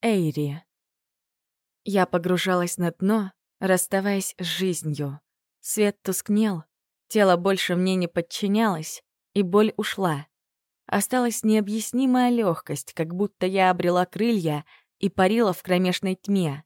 Эйри. Я погружалась на дно, расставаясь с жизнью. Свет тускнел, тело больше мне не подчинялось, и боль ушла. Осталась необъяснимая легкость, как будто я обрела крылья и парила в кромешной тьме.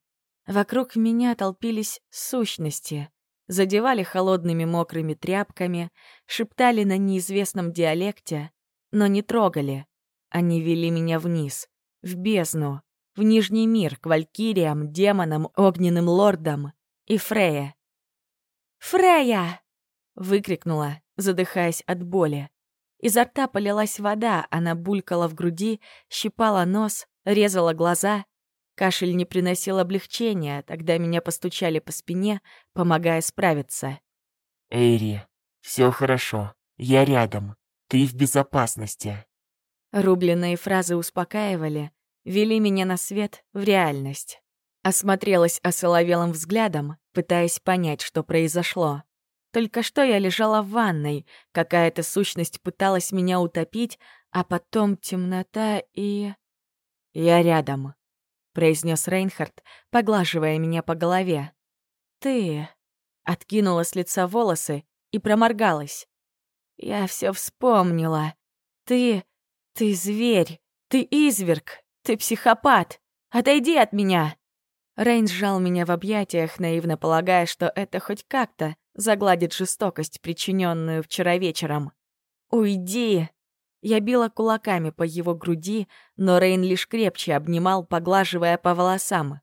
Вокруг меня толпились сущности, задевали холодными мокрыми тряпками, шептали на неизвестном диалекте, но не трогали. Они вели меня вниз, в бездну, в Нижний мир, к валькириям, демонам, огненным лордам и Фрея. «Фрея!» — выкрикнула, задыхаясь от боли. Изо рта полилась вода, она булькала в груди, щипала нос, резала глаза. Кашель не приносил облегчения, тогда меня постучали по спине, помогая справиться. «Эйри, все хорошо. Я рядом. Ты в безопасности». Рубленные фразы успокаивали, вели меня на свет, в реальность. Осмотрелась осоловелым взглядом, пытаясь понять, что произошло. Только что я лежала в ванной, какая-то сущность пыталась меня утопить, а потом темнота и... «Я рядом», — произнес Рейнхард, поглаживая меня по голове. «Ты...» — откинула с лица волосы и проморгалась. «Я все вспомнила. Ты... ты зверь, ты изверг, ты психопат. Отойди от меня!» Рейн сжал меня в объятиях, наивно полагая, что это хоть как-то загладит жестокость, причиненную вчера вечером. «Уйди!» Я била кулаками по его груди, но Рейн лишь крепче обнимал, поглаживая по волосам.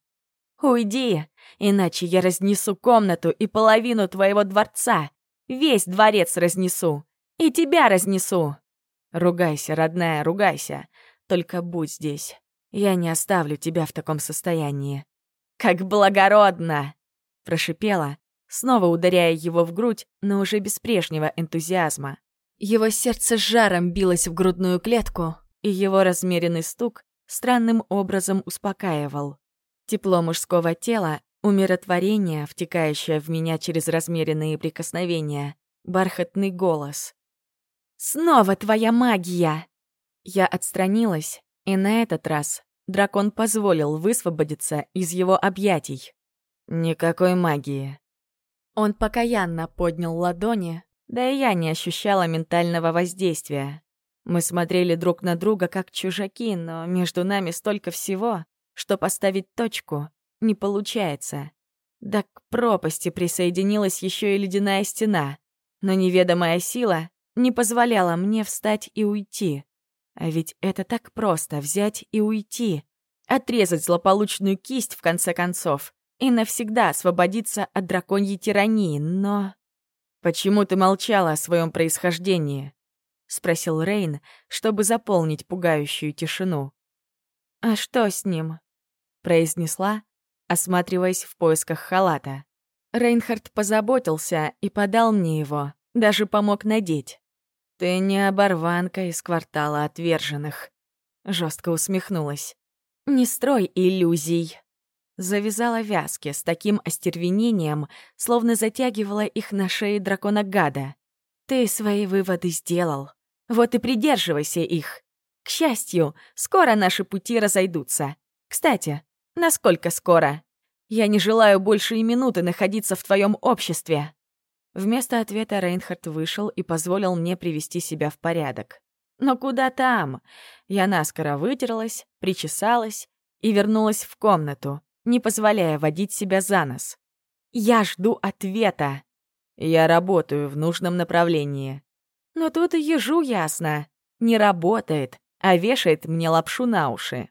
«Уйди, иначе я разнесу комнату и половину твоего дворца. Весь дворец разнесу. И тебя разнесу!» «Ругайся, родная, ругайся. Только будь здесь. Я не оставлю тебя в таком состоянии». «Как благородно!» — прошипела, снова ударяя его в грудь, но уже без прежнего энтузиазма. Его сердце с жаром билось в грудную клетку, и его размеренный стук странным образом успокаивал. Тепло мужского тела, умиротворение, втекающее в меня через размеренные прикосновения, бархатный голос. «Снова твоя магия!» Я отстранилась, и на этот раз дракон позволил высвободиться из его объятий. «Никакой магии», он покаянно поднял ладони, да и я не ощущала ментального воздействия. Мы смотрели друг на друга как чужаки, но между нами столько всего, что поставить точку не получается. Да к пропасти присоединилась еще и ледяная стена, но неведомая сила не позволяла мне встать и уйти. А ведь это так просто — взять и уйти. Отрезать злополучную кисть, в конце концов и навсегда освободиться от драконьей тирании, но... «Почему ты молчала о своем происхождении?» — спросил Рейн, чтобы заполнить пугающую тишину. «А что с ним?» — произнесла, осматриваясь в поисках халата. Рейнхард позаботился и подал мне его, даже помог надеть. «Ты не оборванка из квартала отверженных», — жестко усмехнулась. «Не строй иллюзий». Завязала вязки с таким остервенением, словно затягивала их на шее дракона-гада. «Ты свои выводы сделал. Вот и придерживайся их. К счастью, скоро наши пути разойдутся. Кстати, насколько скоро? Я не желаю больше и минуты находиться в твоем обществе». Вместо ответа Рейнхард вышел и позволил мне привести себя в порядок. Но куда там? Я наскоро вытерлась, причесалась и вернулась в комнату, не позволяя водить себя за нос. «Я жду ответа!» «Я работаю в нужном направлении». Но тут и ежу ясно. Не работает, а вешает мне лапшу на уши.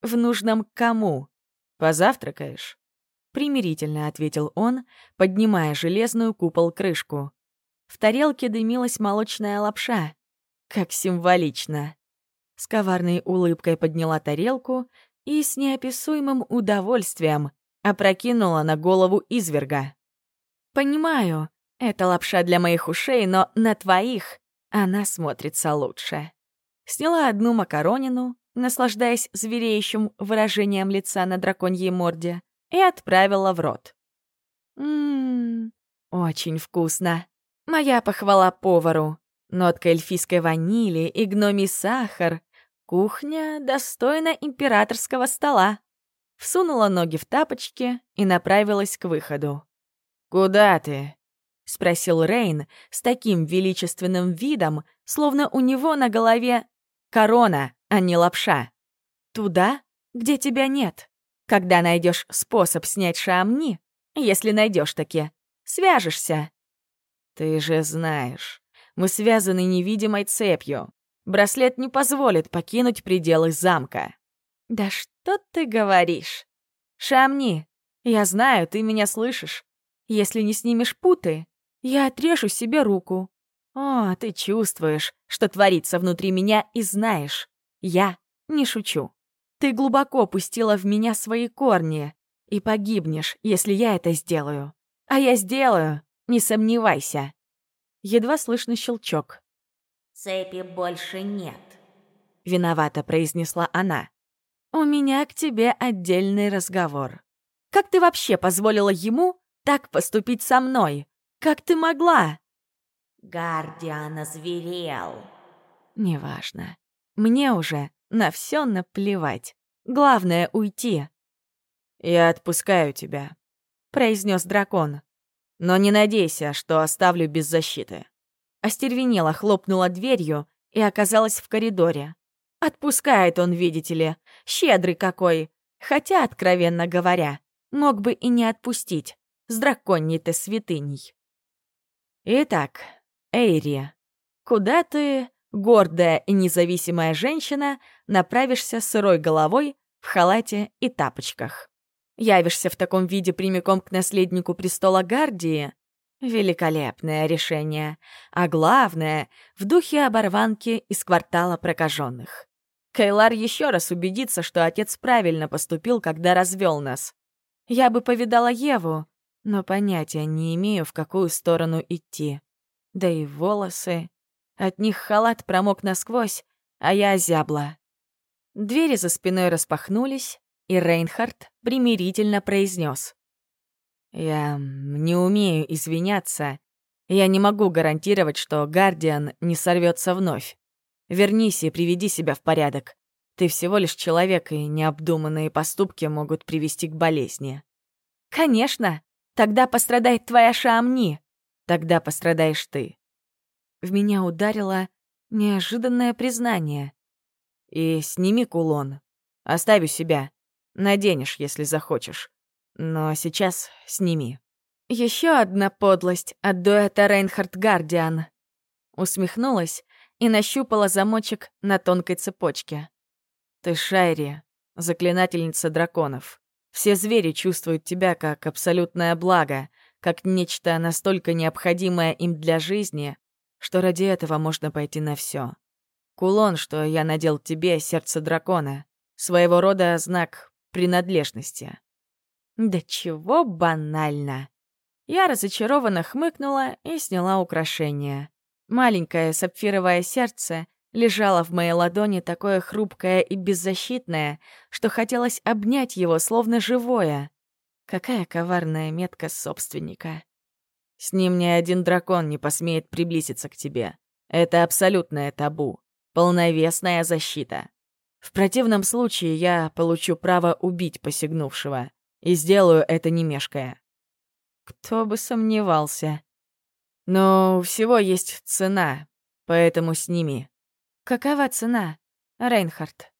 «В нужном кому?» «Позавтракаешь?» Примирительно ответил он, поднимая железную купол-крышку. В тарелке дымилась молочная лапша. Как символично. С коварной улыбкой подняла тарелку и с неописуемым удовольствием опрокинула на голову изверга. «Понимаю, это лапша для моих ушей, но на твоих она смотрится лучше». Сняла одну макаронину, наслаждаясь звереющим выражением лица на драконьей морде, и отправила в рот. Ммм, очень вкусно. Моя похвала повару. Нотка эльфийской ванили и гномий сахар Кухня достойна императорского стола. всунула ноги в тапочки и направилась к выходу. «Куда ты?» — спросил Рейн с таким величественным видом, словно у него на голове корона, а не лапша. «Туда, где тебя нет. Когда найдешь способ снять шамни, если найдешь таки, свяжешься». «Ты же знаешь, мы связаны невидимой цепью. Браслет не позволит покинуть пределы замка». «Да что ты говоришь? Шамни, я знаю, ты меня слышишь. Если не снимешь путы, я отрежу себе руку. О, ты чувствуешь, что творится внутри меня и знаешь. Я не шучу. Ты глубоко пустила в меня свои корни и погибнешь, если я это сделаю. А я сделаю, не сомневайся. Едва слышный щелчок. «Цепи больше нет», — виновато произнесла она. «У меня к тебе отдельный разговор. Как ты вообще позволила ему так поступить со мной? Как ты могла?» «Гардиан озверел». «Неважно. Мне уже на все наплевать. Главное — уйти». «Я отпускаю тебя», — произнес дракон. «Но не надейся, что оставлю без защиты». Остервенела, хлопнула дверью и оказалась в коридоре. Отпускает он, видите ли, щедрый какой. Хотя, откровенно говоря, мог бы и не отпустить. С драконьей-то святыней. Итак, Эйри, куда ты, гордая и независимая женщина, направишься сырой головой в халате и тапочках? Явишься в таком виде прямиком к наследнику престола Гардии? Великолепное решение. А главное, в духе оборванки из квартала прокаженных. Кайлар еще раз убедится, что отец правильно поступил, когда развел нас. Я бы повидала Еву, но понятия не имею, в какую сторону идти. Да и волосы. От них халат промок насквозь, а я озябла. Двери за спиной распахнулись, и Рейнхард примирительно произнес: «Я не умею извиняться. Я не могу гарантировать, что Гардиан не сорвется вновь. Вернись и приведи себя в порядок. Ты всего лишь человек, и необдуманные поступки могут привести к болезни. Конечно, тогда пострадает твоя Шамни. Тогда пострадаешь ты. В меня ударило неожиданное признание. И сними кулон. Оставь у себя. Наденешь, если захочешь. Но сейчас сними. Еще одна подлость от дуэта Рейнхард Гардиан. Усмехнулась и нащупала замочек на тонкой цепочке. «Ты Шайри, заклинательница драконов. Все звери чувствуют тебя как абсолютное благо, как нечто настолько необходимое им для жизни, что ради этого можно пойти на все. Кулон, что я надел тебе, сердце дракона, своего рода знак принадлежности». «Да чего банально!» Я разочарованно хмыкнула и сняла украшение. Маленькое сапфировое сердце лежало в моей ладони такое хрупкое и беззащитное, что хотелось обнять его, словно живое. Какая коварная метка собственника. С ним ни один дракон не посмеет приблизиться к тебе. Это абсолютное табу. Полновесная защита. В противном случае я получу право убить посягнувшего. И сделаю это не мешкая. Кто бы сомневался. Но у всего есть цена, поэтому сними. Какова цена, Рейнхард?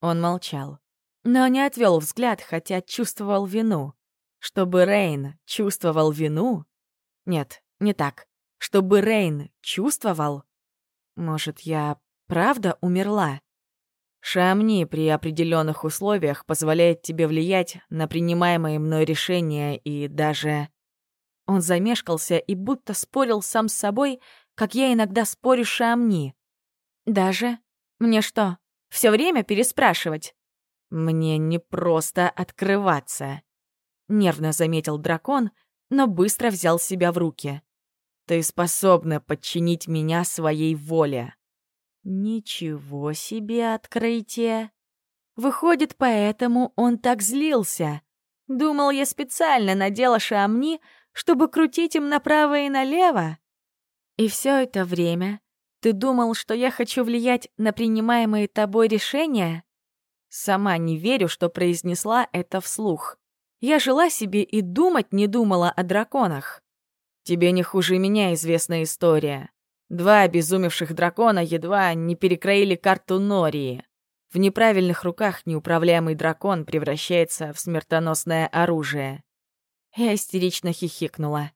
Он молчал, но не отвел взгляд, хотя чувствовал вину. Чтобы Рейн чувствовал вину? Нет, не так. Чтобы Рейн чувствовал? Может, я правда умерла? Шамни при определенных условиях позволяет тебе влиять на принимаемые мной решения и даже... Он замешкался и будто спорил сам с собой, как я иногда спорю с Шамни. «Даже? Мне что, все время переспрашивать?» «Мне не просто открываться», — нервно заметил дракон, но быстро взял себя в руки. «Ты способна подчинить меня своей воле». «Ничего себе открытие!» Выходит, поэтому он так злился. Думал, я специально надела шамни, чтобы крутить им направо и налево? И все это время ты думал, что я хочу влиять на принимаемые тобой решения? Сама не верю, что произнесла это вслух. Я жила себе и думать не думала о драконах. Тебе не хуже меня известна история. Два обезумевших дракона едва не перекроили карту Нории. В неправильных руках неуправляемый дракон превращается в смертоносное оружие. Я истерично хихикнула.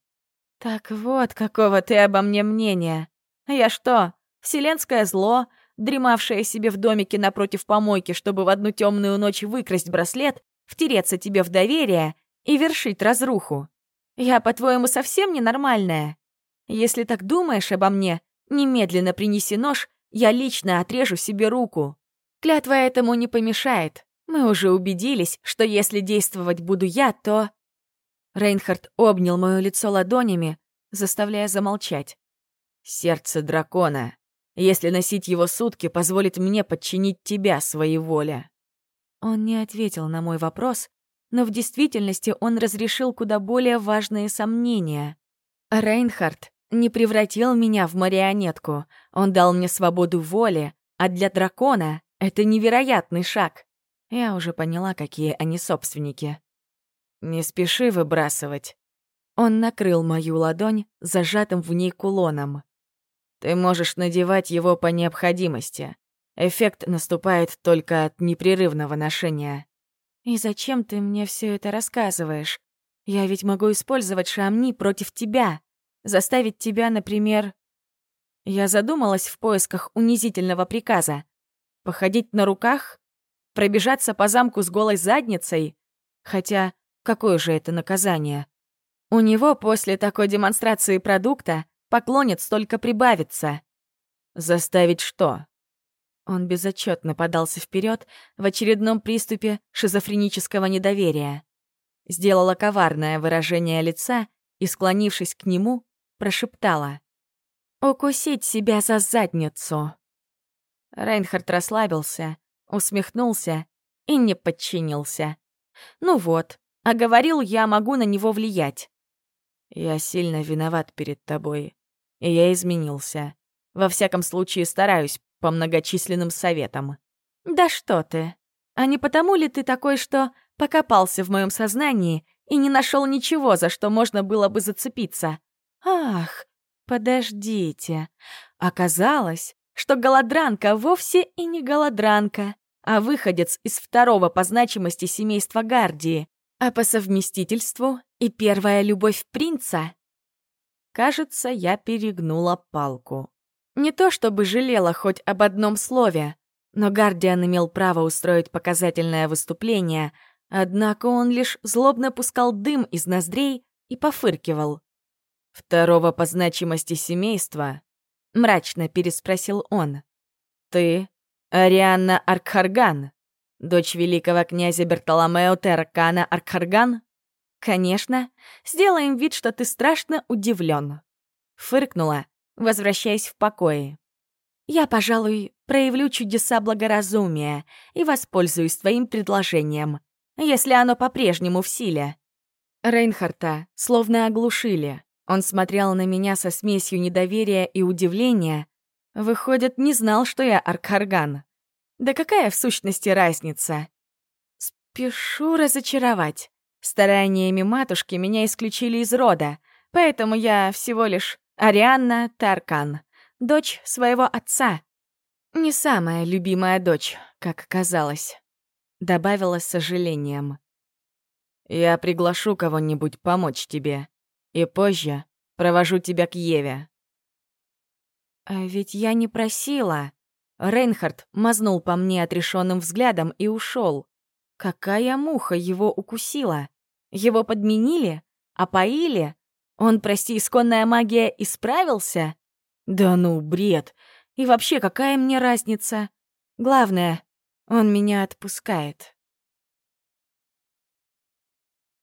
«Так вот, какого ты обо мне мнения. Я что, вселенское зло, дремавшее себе в домике напротив помойки, чтобы в одну темную ночь выкрасть браслет, втереться тебе в доверие и вершить разруху? Я, по-твоему, совсем ненормальная? Если так думаешь обо мне, немедленно принеси нож, я лично отрежу себе руку. Клятва этому не помешает. Мы уже убедились, что если действовать буду я, то...» Рейнхард обнял мое лицо ладонями, заставляя замолчать. «Сердце дракона. Если носить его сутки, позволит мне подчинить тебя своей воле». Он не ответил на мой вопрос, но в действительности он разрешил куда более важные сомнения. Рейнхард не превратил меня в марионетку, он дал мне свободу воли, а для дракона это невероятный шаг. Я уже поняла, какие они собственники. Не спеши выбрасывать. Он накрыл мою ладонь зажатым в ней кулоном. Ты можешь надевать его по необходимости. Эффект наступает только от непрерывного ношения. И зачем ты мне все это рассказываешь? Я ведь могу использовать шамни против тебя. Заставить тебя, например... Я задумалась в поисках унизительного приказа. Походить на руках? Пробежаться по замку с голой задницей? Хотя, какое же это наказание? У него после такой демонстрации продукта поклонец только прибавится. Заставить что? Он безотчетно подался вперед в очередном приступе шизофренического недоверия. Сделала коварное выражение лица и, склонившись к нему, прошептала. «Укусить себя за задницу!» Рейнхард расслабился, усмехнулся и не подчинился. Ну вот, а говорил, я могу на него влиять. Я сильно виноват перед тобой, и я изменился. Во всяком случае, стараюсь по многочисленным советам. Да что ты? А не потому ли ты такой, что покопался в моем сознании и не нашел ничего, за что можно было бы зацепиться? Ах, подождите. Оказалось, что голодранка вовсе и не голодранка, а выходец из второго по значимости семейства Гардии, а по совместительству и первая любовь принца. Кажется, я перегнула палку. Не то чтобы жалела хоть об одном слове, но Гардиан имел право устроить показательное выступление, однако он лишь злобно пускал дым из ноздрей и пофыркивал. Второго по значимости семейства — мрачно переспросил он. «Ты Арианна Аркхарган, дочь великого князя Бертоломео Теркана Аркхарган?» «Конечно. Сделаем вид, что ты страшно удивлен. Фыркнула, возвращаясь в покое. «Я, пожалуй, проявлю чудеса благоразумия и воспользуюсь твоим предложением, если оно по-прежнему в силе». Рейнхарта словно оглушили. Он смотрел на меня со смесью недоверия и удивления. Выходит, не знал, что я Аркхарган. Да какая в сущности разница? Спешу разочаровать. Стараниями матушки меня исключили из рода, поэтому я всего лишь Арианна Таркан, дочь своего отца. Не самая любимая дочь, как казалось. Добавила с сожалением. «Я приглашу кого-нибудь помочь тебе», и позже провожу тебя к Еве». «А ведь я не просила». Рейнхард мазнул по мне отрешенным взглядом и ушел. Какая муха его укусила? Его подменили? Опоили? Он, прости, исконная магия исправился? Да ну, бред. И вообще, какая мне разница? Главное, он меня отпускает.